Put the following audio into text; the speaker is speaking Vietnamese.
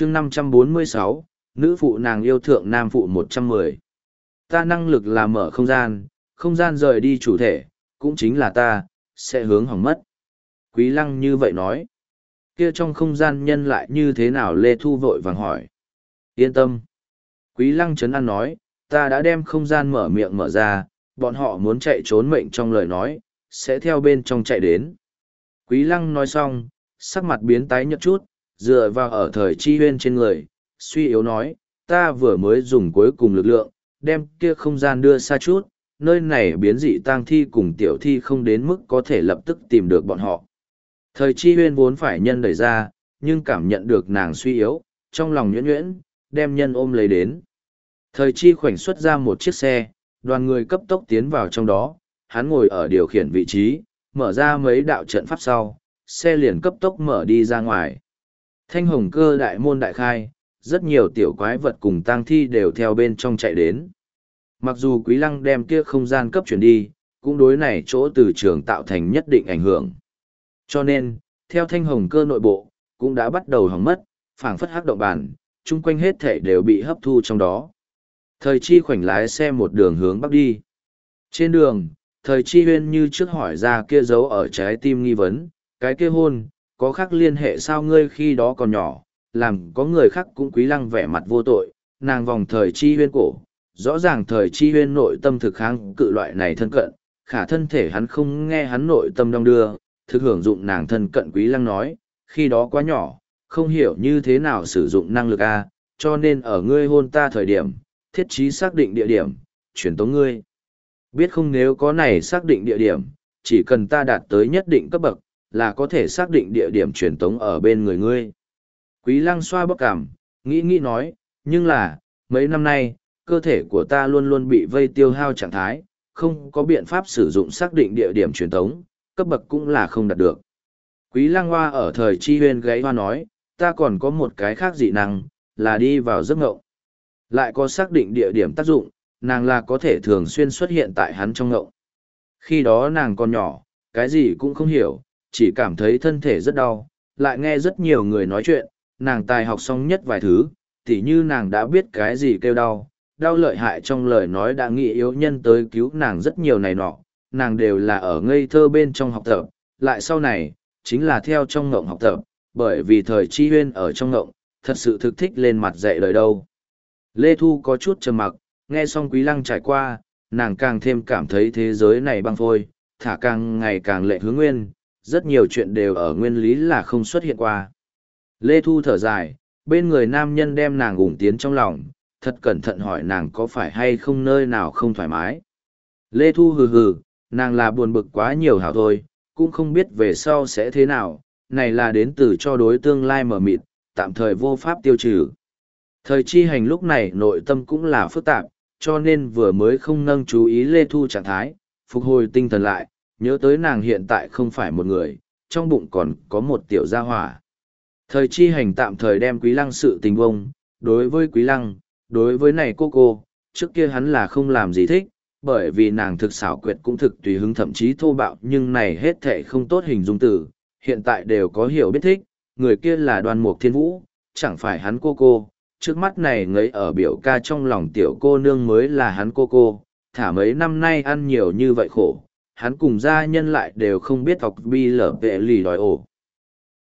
chương 546, nữ phụ nàng yêu thượng nam phụ 110. Ta năng lực là mở không gian, không gian rời đi chủ thể, cũng chính là ta, sẽ hướng hỏng mất. Quý lăng như vậy nói. Kia trong không gian nhân lại như thế nào Lê Thu vội vàng hỏi. Yên tâm. Quý lăng chấn an nói, ta đã đem không gian mở miệng mở ra, bọn họ muốn chạy trốn mệnh trong lời nói, sẽ theo bên trong chạy đến. Quý lăng nói xong, sắc mặt biến tái nhợt chút, dựa vào ở thời chi huyên trên người, suy yếu nói, ta vừa mới dùng cuối cùng lực lượng, đem kia không gian đưa xa chút, nơi này biến dị tang thi cùng tiểu thi không đến mức có thể lập tức tìm được bọn họ. Thời chi huyên vốn phải nhân đẩy ra, nhưng cảm nhận được nàng suy yếu, trong lòng nhuyễn nhuyễn, đem nhân ôm lấy đến. Thời chi khoảnh xuất ra một chiếc xe, đoàn người cấp tốc tiến vào trong đó, hắn ngồi ở điều khiển vị trí, mở ra mấy đạo trận pháp sau, xe liền cấp tốc mở đi ra ngoài. Thanh hồng cơ đại môn đại khai, rất nhiều tiểu quái vật cùng tang thi đều theo bên trong chạy đến. Mặc dù quý lăng đem kia không gian cấp chuyển đi, cũng đối này chỗ từ trường tạo thành nhất định ảnh hưởng. Cho nên, theo thanh hồng cơ nội bộ, cũng đã bắt đầu hỏng mất, phảng phất hắc động bản, chung quanh hết thể đều bị hấp thu trong đó. Thời chi khoảnh lái xe một đường hướng bắc đi. Trên đường, thời chi huyên như trước hỏi ra kia dấu ở trái tim nghi vấn, cái kia hôn, có khác liên hệ sao ngươi khi đó còn nhỏ, làm có người khác cũng quý lăng vẻ mặt vô tội, nàng vòng thời chi huyên cổ, rõ ràng thời chi huyên nội tâm thực kháng cự loại này thân cận, khả thân thể hắn không nghe hắn nội tâm đong đưa, thực hưởng dụng nàng thân cận quý lăng nói, khi đó quá nhỏ, không hiểu như thế nào sử dụng năng lực A, cho nên ở ngươi hôn ta thời điểm, thiết trí xác định địa điểm, chuyển tống ngươi. Biết không nếu có này xác định địa điểm, chỉ cần ta đạt tới nhất định cấp bậc, là có thể xác định địa điểm truyền tống ở bên người ngươi. Quý lăng xoa bốc cảm, nghĩ nghĩ nói, nhưng là, mấy năm nay, cơ thể của ta luôn luôn bị vây tiêu hao trạng thái, không có biện pháp sử dụng xác định địa điểm truyền tống, cấp bậc cũng là không đạt được. Quý lăng hoa ở thời chi huyên gáy hoa nói, ta còn có một cái khác dị năng, là đi vào giấc ngộng. Lại có xác định địa điểm tác dụng, nàng là có thể thường xuyên xuất hiện tại hắn trong ngộng. Khi đó nàng còn nhỏ, cái gì cũng không hiểu, chỉ cảm thấy thân thể rất đau, lại nghe rất nhiều người nói chuyện, nàng tài học xong nhất vài thứ, tỉ như nàng đã biết cái gì kêu đau, đau lợi hại trong lời nói đã nghĩ yếu nhân tới cứu nàng rất nhiều này nọ, nàng đều là ở ngây thơ bên trong học tập, lại sau này, chính là theo trong ngộng học tập, bởi vì thời chi huyên ở trong ngộng, thật sự thực thích lên mặt dạy lời đâu. Lê Thu có chút trầm mặc, nghe xong quý lăng trải qua, nàng càng thêm cảm thấy thế giới này băng phôi, thả càng ngày càng lệ hướng nguyên, rất nhiều chuyện đều ở nguyên lý là không xuất hiện qua. Lê Thu thở dài, bên người nam nhân đem nàng ủng tiến trong lòng, thật cẩn thận hỏi nàng có phải hay không nơi nào không thoải mái. Lê Thu hừ hừ, nàng là buồn bực quá nhiều hảo thôi, cũng không biết về sau sẽ thế nào, này là đến từ cho đối tương lai mở mịt, tạm thời vô pháp tiêu trừ. Thời chi hành lúc này nội tâm cũng là phức tạp, cho nên vừa mới không nâng chú ý Lê Thu trạng thái, phục hồi tinh thần lại, nhớ tới nàng hiện tại không phải một người, trong bụng còn có một tiểu gia hỏa. Thời chi hành tạm thời đem quý lăng sự tình vông, đối với quý lăng, đối với này cô cô, trước kia hắn là không làm gì thích, bởi vì nàng thực xảo quyệt cũng thực tùy hứng thậm chí thô bạo nhưng này hết thể không tốt hình dung từ, hiện tại đều có hiểu biết thích, người kia là đoàn mục thiên vũ, chẳng phải hắn cô cô, trước mắt này ngấy ở biểu ca trong lòng tiểu cô nương mới là hắn cô cô, thả mấy năm nay ăn nhiều như vậy khổ, hắn cùng gia nhân lại đều không biết học bi lở vệ lì đòi ổ.